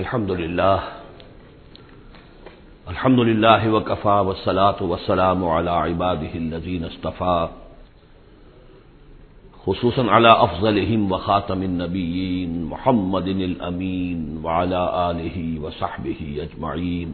الحمد لله الحمد لله وكفى والصلاة والسلام على عباده الذين اصطفى خصوصا على أفضلهم وخاتم النبيين محمد الأمين وعلى آله وصحبه أجمعين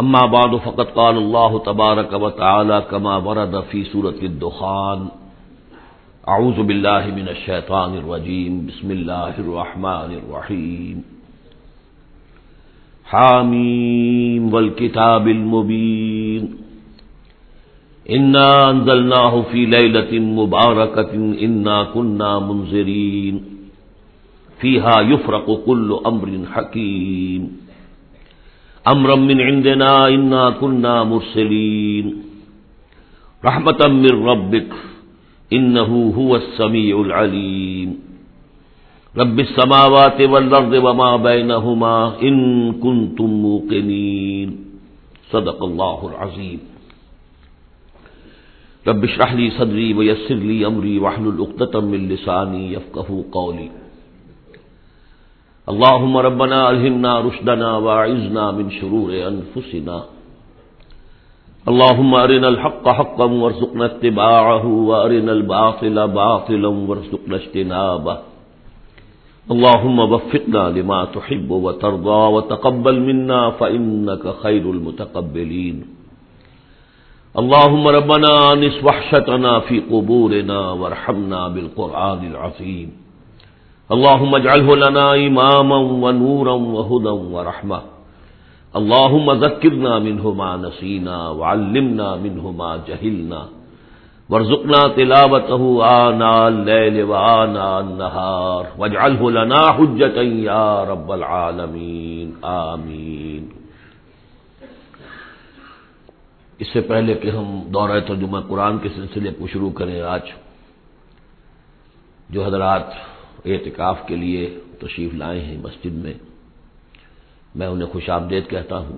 أما بعد، فقد قال الله تبارك وتعالى كما ورد في سورة الدخان۔ اعوذ باللہ من الشیطان الرجیم، بسم اللہ الرحمن الرحیم۔ حامیم والکتاب المبین۔ انا انزلناه في ليلة مباركة انا كنا منذرين فيها يفرق كل امر حكيم امرا من عندنا، انا كنا مرسلين رحمة من ربك انه هو السميع العليم. رب السماوات والارض وما بينهما ان كنتم موقنين. صدق الله العظيم. رب اشرح لي صدري ويسر لي امري واحلل عقدة من لساني يفقهوا قولي. اللهم ربنا الهمنا رشدنا واعذنا من شرور انفسنا اللهم ارنا الحق حقا وارزقنا اتباعه وارنا الباطل باطلا وارزقنا اجتنابه اللهم وفقنا لما تحب وترضى وتقبل منا فإنك خير المتقبلين اللهم ربنا انس وحشتنا في قبورنا وارحمنا بالقرآن العظيم اللهم اجعله لنا إماما ونورا وهدى ورحمة اللهم ذكرنا منه ما نسينا وعلمنا منه ما جهلنا وارزقنا تلاوته آناء الليل وآناء النهار واجعله لنا حجة يا رب العالمين آمين اس سے پہلے کہ ہم دورہ ترجمہ قرآن کے سلسلے کو شروع کریں، آج جو حضرات اعتکاف کے لیے تشریف لائے ہیں مسجد میں میں انہیں خوش آمدید کہتا ہوں۔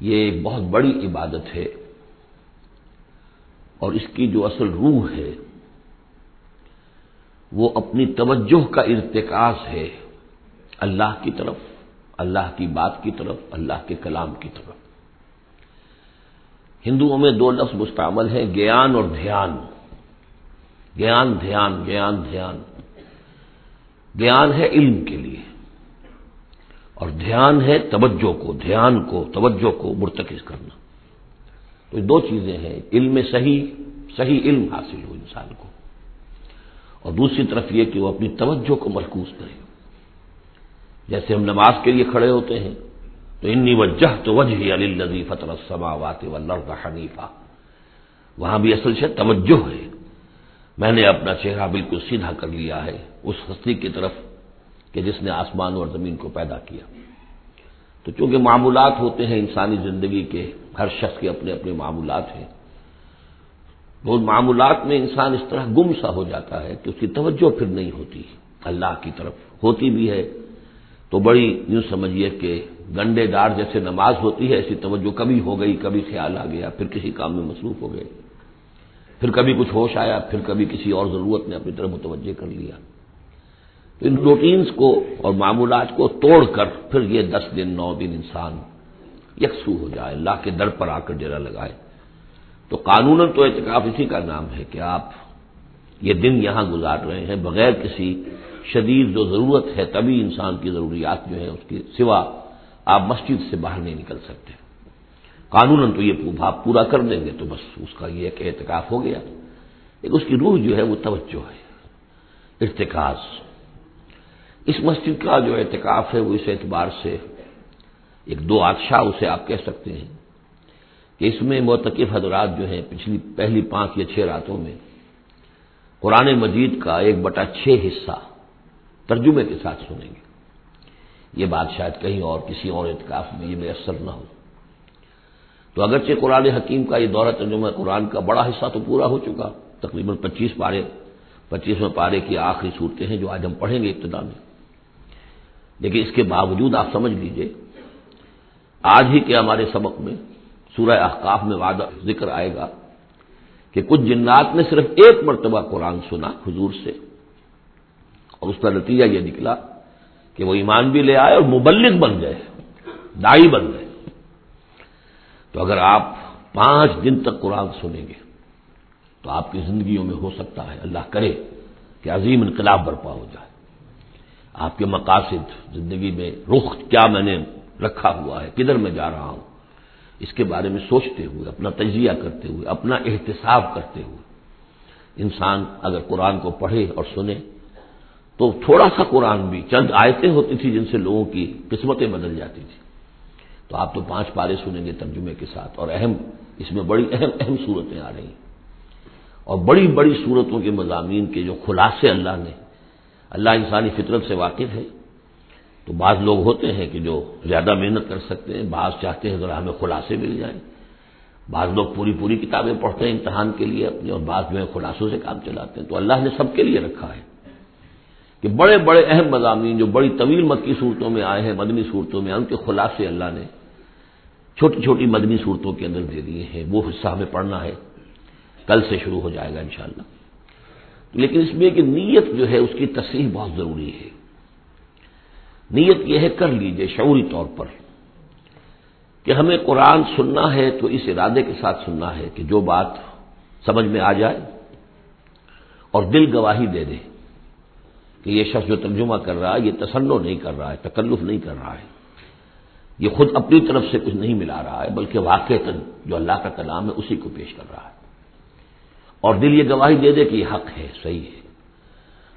یہ ایک بہت بڑی عبادت ہے اور اس کی جو اصل روح ہے، وہ اپنی توجہ کا ارتکاز ہے اللہ کی طرف، اللہ کی بات کی طرف، اللہ کے کلام کی طرف۔ ہندوؤں میں دو لفظ مستعمل ہیں، گیان اور دھیان۔ گیان دھیان گیان دھیان۔ گیان ہے علم کے لیے۔ اور دھیان ہے توجہ کو، دھیان کو، توجہ کو مرتکز کرنا۔ تو دو چیزیں ہیں، علم صحیح صحیح علم حاصل ہو انسان کو۔ اور دوسری طرف یہ کہ وہ اپنی توجہ کو محکوز کرے۔ جیسے ہم نماز کے لیے کھڑے ہوتے ہیں، تو انی وجہ تو وجہ علی نظی فتر سماوات و حنیفہ وہاں بھی اصل سے توجہ ہے۔ میں نے اپنا چہرہ بالکل سیدھا کر لیا ہے، اس ہستی کی طرف۔ کہ جس نے آسمان اور زمین کو پیدا کیا۔ تو چونکہ معمولات ہوتے ہیں انسانی زندگی کے، ہر شخص کے اپنے اپنے معمولات ہیں وہ معمولات میں انسان اس طرح گم سا ہو جاتا ہے کہ اس کی توجہ پھر نہیں ہوتی۔ اللہ کی طرف ہوتی بھی ہے۔ تو بڑی یوں سمجھیے کہ گنڈے دار جیسے نماز ہوتی ہے، ایسی توجہ کبھی ہو گئی، کبھی خیال آ گیا، پھر کسی کام میں مصروف ہو گئے۔ پھر کبھی کچھ ہوش آیا، پھر کبھی کسی اور ضرورت نے اپنی طرف متوجہ کر لیا۔ تو ان روٹینز کو اور معمولات کو توڑ کر پھر یہ دس دن، نو دن انسان یکسو ہو جائے، اللہ کے در پر آ کر ڈیرا لگائے۔ تو قانون تو اعتکاف اسی کا نام ہے کہ آپ یہ دن یہاں گزار رہے ہیں، بغیر کسی شدید جو ضرورت ہے تبھی انسان کی ضروریات جو ہے اس کی سوا آپ مسجد سے باہر نہیں نکل سکتے۔ قانون تو یہ بھاپ پورا کر دیں گے تو بس اس کا یہ کہ اعتکاف ہو گیا۔ ایک اس کی روح جو ہے وہ توجہ ہے، ارتکاز۔ اس مسجد کا جو اعتکاف ہے وہ اس اعتبار سے ایک دو آدشاہ اسے آپ کہہ سکتے ہیں کہ اس میں معتکف حضرات جو ہیں پچھلی پہلی پانچ یا چھ راتوں میں قرآن مجید کا ایک بٹا چھ حصہ ترجمے کے ساتھ سنیں گے۔ یہ بات شاید کہیں اور کسی اور اعتکاف میں یہ میسر نہ ہو۔ تو اگرچہ قرآن حکیم کا یہ دورہ ترجمہ قرآن کا بڑا حصہ تو پورا ہو چکا، تقریباً پچیس پارے، پچیسویں پارے کی آخری صورتیں ہیں جو آج ہم پڑھیں گے ابتدا میں۔ لیکن اس کے باوجود آپ سمجھ لیجیے، آج ہی کے ہمارے سبق میں سورہ احقاف میں وعدہ ذکر آئے گا کہ کچھ جنات نے صرف ایک مرتبہ قرآن سنا حضور سے، اور اس کا نتیجہ یہ نکلا کہ وہ ایمان بھی لے آئے اور مبلغ بن گئے، دائی بن گئے۔ تو اگر آپ پانچ دن تک قرآن سنیں گے، تو آپ کی زندگیوں میں ہو سکتا ہے، اللہ کرے کہ عظیم انقلاب برپا ہو جائے۔ آپ کے مقاصد زندگی میں رخ کیا میں نے رکھا ہوا ہے، کدھر میں جا رہا ہوں؟ اس کے بارے میں سوچتے ہوئے، اپنا تجزیہ کرتے ہوئے، اپنا احتساب کرتے ہوئے۔ انسان اگر قرآن کو پڑھے اور سنے، تو تھوڑا سا قرآن بھی، چند آیتیں ہوتی تھی جن سے لوگوں کی قسمتیں بدل جاتی تھی تو آپ تو پانچ پارے سنیں گے ترجمے کے ساتھ، اور اہم، اس میں بڑی اہم اہم صورتیں آ رہی ہیں۔ اور بڑی بڑی صورتوں کے مضامین کے جو خلاصے اللہ نے اللہ انسانی فطرت سے واقف ہے۔ تو بعض لوگ ہوتے ہیں کہ جو زیادہ محنت کر سکتے ہیں، بعض چاہتے ہیں ذرا ہمیں خلاصے مل جائیں۔ بعض لوگ پوری پوری کتابیں پڑھتے ہیں امتحان کے لیے اپنے، اور بعض جو ہے خلاصوں سے کام چلاتے ہیں۔ تو اللہ نے سب کے لیے رکھا ہے کہ بڑے بڑے اہم مضامین جو بڑی طویل مکی صورتوں میں آئے ہیں، مدنی صورتوں میں، ان کے خلاصے اللہ نے چھوٹی چھوٹی مدنی صورتوں کے اندر دے دیے ہیں۔ وہ حصہ ہمیں پڑھنا ہے۔ کل سے شروع ہو جائے گا انشاءاللہ۔ لیکن اس میں کہ نیت جو ہے اس کی تصحیح بہت ضروری ہے۔ نیت یہ ہے کر لیجیے شعوری طور پر کہ ہمیں قرآن سننا ہے تو اس ارادے کے ساتھ سننا ہے کہ جو بات سمجھ میں آ جائے اور دل گواہی دے دے کہ یہ شخص جو ترجمہ کر رہا ہے یہ تسنو نہیں کر رہا ہے، تکلف نہیں کر رہا ہے۔ یہ خود اپنی طرف سے کچھ نہیں ملا رہا ہے، بلکہ واقع جو اللہ کا کلام ہے اسی کو پیش کر رہا ہے۔ اور دل یہ گواہی دے دے کہ یہ حق ہے، صحیح ہے۔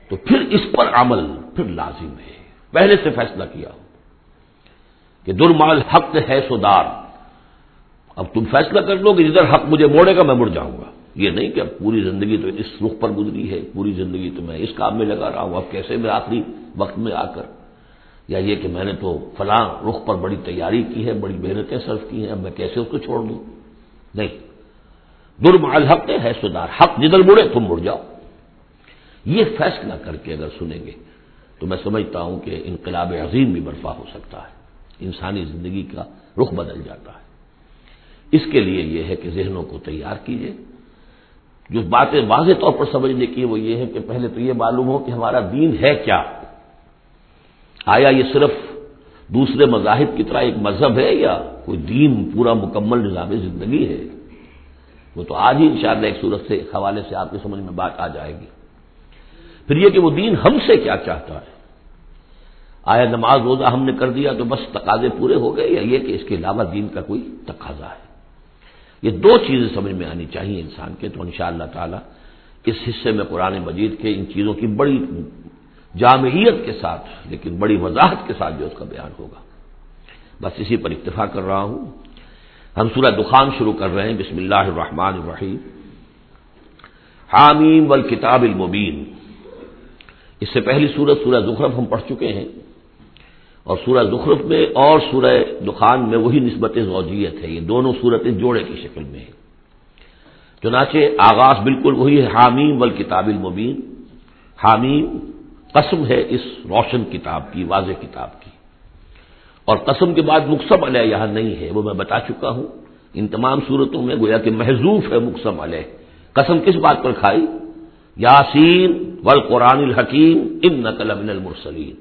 تو پھر اس پر عمل پھر لازم ہے۔ پہلے سے فیصلہ کیا۔ ہو کہ درمال حق ہے سودار اب تم فیصلہ کر لو کہ جدھر حق مجھے موڑے گا، میں مڑ جاؤں گا۔ یہ نہیں کہ اب پوری زندگی تو اس رخ پر گزری ہے، پوری زندگی تو میں اس کام میں لگا رہا ہوں۔ اب کیسے میں آخری وقت میں آ کر؟ یا یہ کہ میں نے تو فلاں رخ پر بڑی تیاری کی ہے، بڑی محنتیں صرف کی ہیں، اب میں کیسے اس کو چھوڑ دوں؟ نہیں۔ درمال حق ہے سدار حق جدھر مڑے تم مڑ جاؤ یہ فیصلہ کر کے اگر سنیں گے، تو میں سمجھتا ہوں کہ انقلاب عظیم بھی برپا ہو سکتا ہے۔ انسانی زندگی کا رخ بدل جاتا ہے۔ اس کے لیے یہ ہے کہ ذہنوں کو تیار کیجیے جو باتیں واضح طور پر سمجھنے کی وہ یہ ہے کہ پہلے تو یہ معلوم ہو کہ ہمارا دین ہے کیا۔ آیا یہ صرف دوسرے مذاہب کی طرح ایک مذہب ہے یا کوئی دین پورا مکمل نظام زندگی ہے؟ وہ تو آج ہی انشاءاللہ ایک صورت سے حوالے سے آپ کی سمجھ میں بات آ جائے گی۔ پھر یہ کہ وہ دین ہم سے کیا چاہتا ہے؟ آیا نماز روزہ ہم نے کر دیا تو بس تقاضے پورے ہو گئے یا یہ کہ اس کے علاوہ دین کا کوئی تقاضا ہے؟ یہ دو چیزیں سمجھ میں آنی چاہیے انسان کے، تو ان شاء اللہ تعالی اس حصے میں قرآن مجید کے ان چیزوں کی بڑی جامعیت کے ساتھ، لیکن بڑی وضاحت کے ساتھ جو اس کا بیان ہوگا۔ بس اسی پر اتفاق کر رہا ہوں۔ ہم سورہ دخان شروع کر رہے ہیں۔ بسم اللہ الرحمن الرحیم۔ حامیم والکتاب المبین۔ اس سے پہلی سورت سورہ زخرف ہم پڑھ چکے ہیں۔ اور سورہ زخرف میں اور سورہ دخان میں وہی نسبت زوجیت ہے۔ یہ دونوں صورتیں جوڑے کی شکل میں ہیں۔ چنانچہ آغاز بالکل وہی ہے۔ حامیم ول کتاب المبین۔ حامیم قسم ہے اس روشن کتاب کی، واضح کتاب کی۔ اور قسم کے بعد مقصم علیہ یہاں نہیں ہے، وہ میں بتا چکا ہوں۔ ان تمام صورتوں میں گویا کہ محضوف ہے مقصم علیہ۔ قسم کس بات پر کھائی؟ یاسین ول قرآن الحکیم ان نقل امن المرسلین۔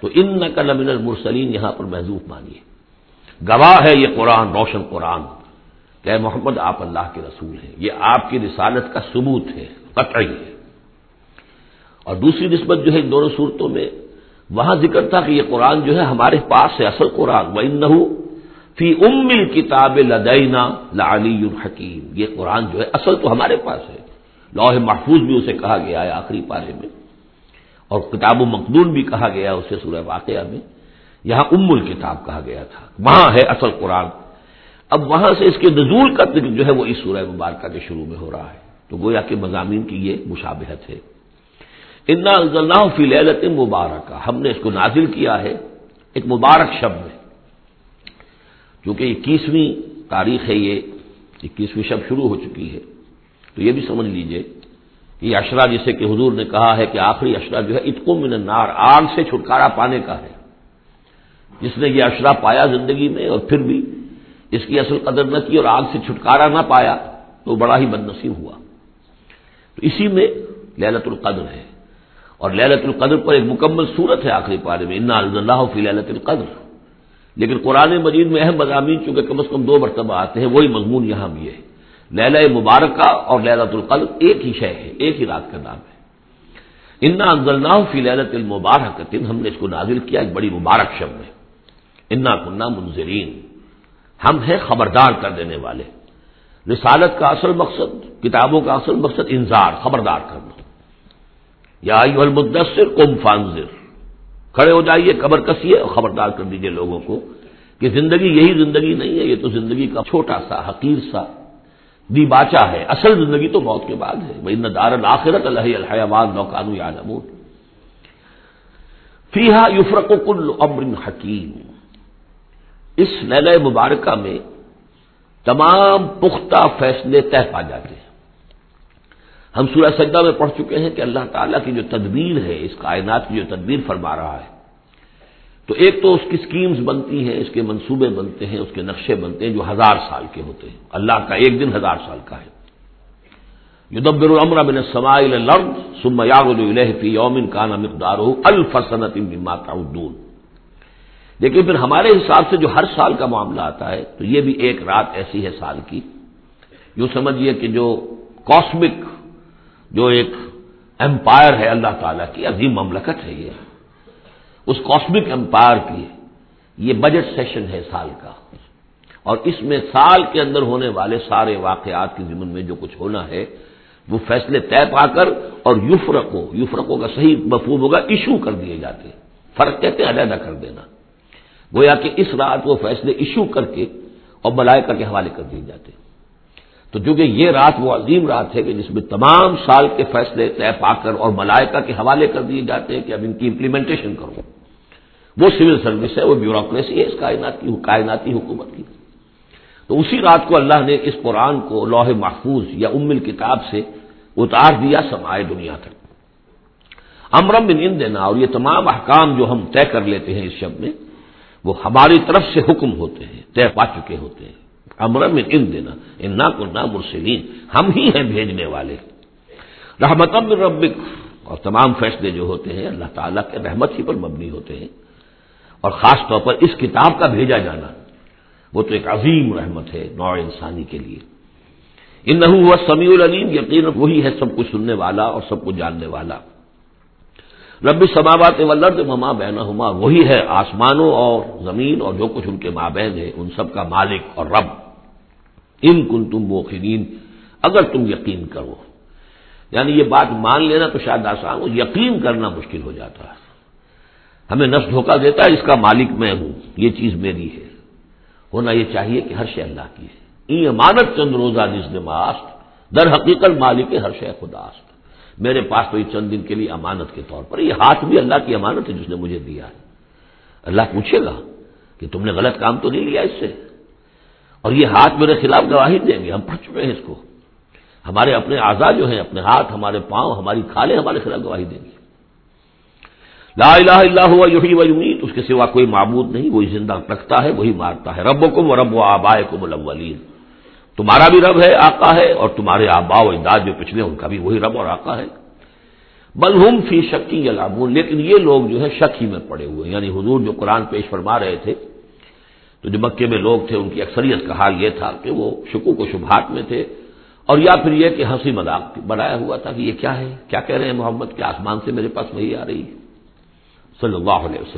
تو ان نقل امن المرسلین یہاں پر محضوب مانیے گواہ ہے یہ قرآن، روشن قرآن۔ کہ محمد، آپ اللہ کے رسول ہیں۔ یہ آپ کی رسالت کا ثبوت ہے، قطعی ہے۔ اور دوسری نسبت جو ہے ان دونوں صورتوں میں وہاں ذکر تھا کہ یہ قرآن جو ہے ہمارے پاس ہے، اصل قرآن۔ وہ ان فی ام کتاب لدینا لعلی الحکیم یہ قرآن جو ہے اصل تو ہمارے پاس ہے۔ لوح محفوظ بھی اسے کہا گیا ہے آخری پارے میں۔ اور کتاب و مقدون بھی کہا گیا اسے سورہ واقعہ میں۔ یہاں ام الکتاب کہا گیا تھا۔ وہاں ہے اصل قرآن۔ اب وہاں سے اس کے نزول کا ذکر جو ہے وہ اس سورہ مبارکہ کے شروع میں ہو رہا ہے۔ تو گویا کے مضامین کی یہ مشابہت ہے۔ انا فی للت مبارکہ۔ ہم نے اس کو نازل کیا ہے ایک مبارک شب میں۔ چونکہ اکیسویں تاریخ ہے یہ، اکیسویں شب شروع ہو چکی ہے۔ تو یہ بھی سمجھ لیجیے کہ یہ اشرا جسے کہ حضور نے کہا ہے کہ آخری اشرا جو ہے اتکو من النار، آگ سے چھٹکارا پانے کا ہے۔ جس نے یہ اشرا پایا زندگی میں اور پھر بھی اس کی اصل قدر نہ کی اور آگ سے چھٹکارا نہ پایا، تو بڑا ہی بد نصیب ہوا۔ تو اسی میں للت القدر ہے۔ اور للت القدر پر ایک مکمل صورت ہے آخری پارے میں، انا اللہ فی للت القدر۔ لیکن قرآن مجید میں اہم مضامین، چونکہ کم از کم دو مرتبہ آتے ہیں، وہی مضمون یہاں بھی ہے۔ لیلہ مبارکہ اور للت القدر ایک ہی شے ہے، ایک ہی رات کا نام ہے۔ انا انزلناہ فی للت المبارک ہم نے اس کو نازل کیا، ایک بڑی مبارک شب میں انا کنہ منظرین ہم ہیں خبردار کر دینے والے۔ رسالت کا اصل مقصد، کتابوں کا اصل مقصد انذار، خبردار کرنا۔ یا المدثر کم فانزر کھڑے ہو جائیے، قبر کسیے اور خبردار کر دیجیے لوگوں کو کہ زندگی یہی زندگی نہیں ہے، یہ تو زندگی کا چھوٹا سا، حقیر سا، دی باچا ہے۔ اصل زندگی تو موت کے بعد ہے۔ بھائی نہ دار الآخرت اللہ الحیوان نوکانو یا نمون فیحا یفرق کل امر حکیم اس نیل مبارکہ میں تمام پختہ فیصلے طے پا جاتے ہیں۔ ہم سورہ سجدہ میں پڑھ چکے ہیں کہ اللہ تعالیٰ کی جو تدبیر ہے، اس کائنات کی جو تدبیر فرما رہا ہے۔ تو ایک تو اس کی سکیمز بنتی ہیں، اس کے منصوبے بنتے ہیں، اس کے نقشے بنتے ہیں جو ہزار سال کے ہوتے ہیں۔ اللہ کا ایک دن ہزار سال کا ہے۔ یدبر العمر بن سماعل لرد سم فی یومن کانا مقدار الفسنت تعدون۔ لیکن پھر ہمارے حساب سے جو ہر سال کا معاملہ آتا ہے، تو یہ بھی ایک رات ایسی ہے سال کی۔ یوں سمجھیے کہ جو کاسمک جو ایک امپائر ہے اللہ تعالیٰ کی، عظیم مملکت ہے یہ۔ اس کاسمک امپائر کی یہ بجٹ سیشن ہے سال کا۔ اور اس میں سال کے اندر ہونے والے سارے واقعات کے ضمن میں جو کچھ ہونا ہے، وہ فیصلے طے پا کر اور یفرقو یفرقو کا صحیح مفہوم ہوگا ایشو کر دیے جاتے۔ فرق کہتے ہیں، علیحدہ کر دینا۔ گویا کہ اس رات وہ فیصلے ایشو کر کے اور ملائکہ کے حوالے کر دیے جاتے۔ تو چونکہ یہ رات وہ عظیم رات ہے کہ جس میں تمام سال کے فیصلے طے پا کر اور ملائکہ کے حوالے کر دیے جاتے ہیں کہ اب ان کی امپلیمنٹیشن کرو۔ وہ سول سروس ہے، وہ بیوروکریسی ہے، اس کائنات کی، کائناتی حکومت کی۔ تو اسی رات کو اللہ نے اس قرآن کو لوح محفوظ یا ام کتاب سے اتار دیا سمائے دنیا تک۔ امرم بن ان دینا اور یہ تمام احکام جو ہم طے کر لیتے ہیں اس شب میں، وہ ہماری طرف سے حکم ہوتے ہیں، طے پا چکے ہوتے ہیں۔ امرم ان دینا ان نہ مرسلین ہم ہی ہیں بھیجنے والے. رحمت ربک. اور تمام فیصلے جو ہوتے ہیں، اللہ تعالیٰ کے رحمت ہی پر مبنی ہوتے ہیں. اور خاص طور پر اس کتاب کا بھیجا جانا. وہ تو ایک عظیم رحمت ہے، نوع انسانی کے لیے. ان نہ ہوا سمیع العلیم. یقین وہی ہے سب کچھ سننے والا اور سب کچھ جاننے والا. رب سماوات ولرد مما بینا ہما وہی ہے آسمانوں اور زمین اور جو کچھ ان کے مابین ہے، ان سب کا مالک اور رب. ان کن تم موقین اگر تم یقین کرو۔ یعنی یہ بات مان لینا تو شاید آسان ہو، یقین کرنا مشکل ہو جاتا ہے۔ ہمیں نفس دھوکہ دیتا ہے، اس کا مالک میں ہوں، یہ چیز میری ہے۔ ہونا یہ چاہیے کہ ہر شے اللہ کی ہے۔ ای امانت چند روزہ نژ ماست در حقیقت مالک ہر شے خداست میرے پاس تو یہ چند دن کے لیے امانت کے طور پر، یہ ہاتھ بھی اللہ کی امانت ہے جس نے مجھے دیا ہے۔ اللہ پوچھے گا کہ تم نے غلط کام تو نہیں لیا اس سے؟ اور یہ ہاتھ میرے خلاف گواہی دیں گے، ہم پڑھ چکے ہیں اس کو۔ ہمارے اپنے آزاد جو ہیں، اپنے ہاتھ، ہمارے پاؤں، ہماری کھالیں ہمارے خلاف گواہی دیں گے۔ لا الہ الا ہوا یوہی و یمیت، اس کے سوا کوئی معبود نہیں، وہی زندہ رکھتا ہے، وہی مارتا ہے۔ رب کم و رب و آبائے کم الاولین۔ تمہارا بھی رب ہے، آقا ہے، اور تمہارے آبا و اجداد جو پچھلے ان کا بھی وہی رب اور آقا ہے۔ بلہم فی شکی یا لیکن یہ لوگ جو ہے شک ہی میں پڑے ہوئے یعنی حضور جو قرآن پیش فرما رہے تھے تو جو مکے میں لوگ تھے ان کی اکثریت کا حال یہ تھا کہ وہ شکو کو شبہات میں تھے اور یا پھر یہ کہ ہنسی مذاق بنایا ہوا تھا کہ یہ کیا ہے؟ کیا کہہ رہے ہیں محمد؟ کے آسمان سے میرے پاس وہی آ رہی ہے؟ صلی اللہ علیہ وسلم۔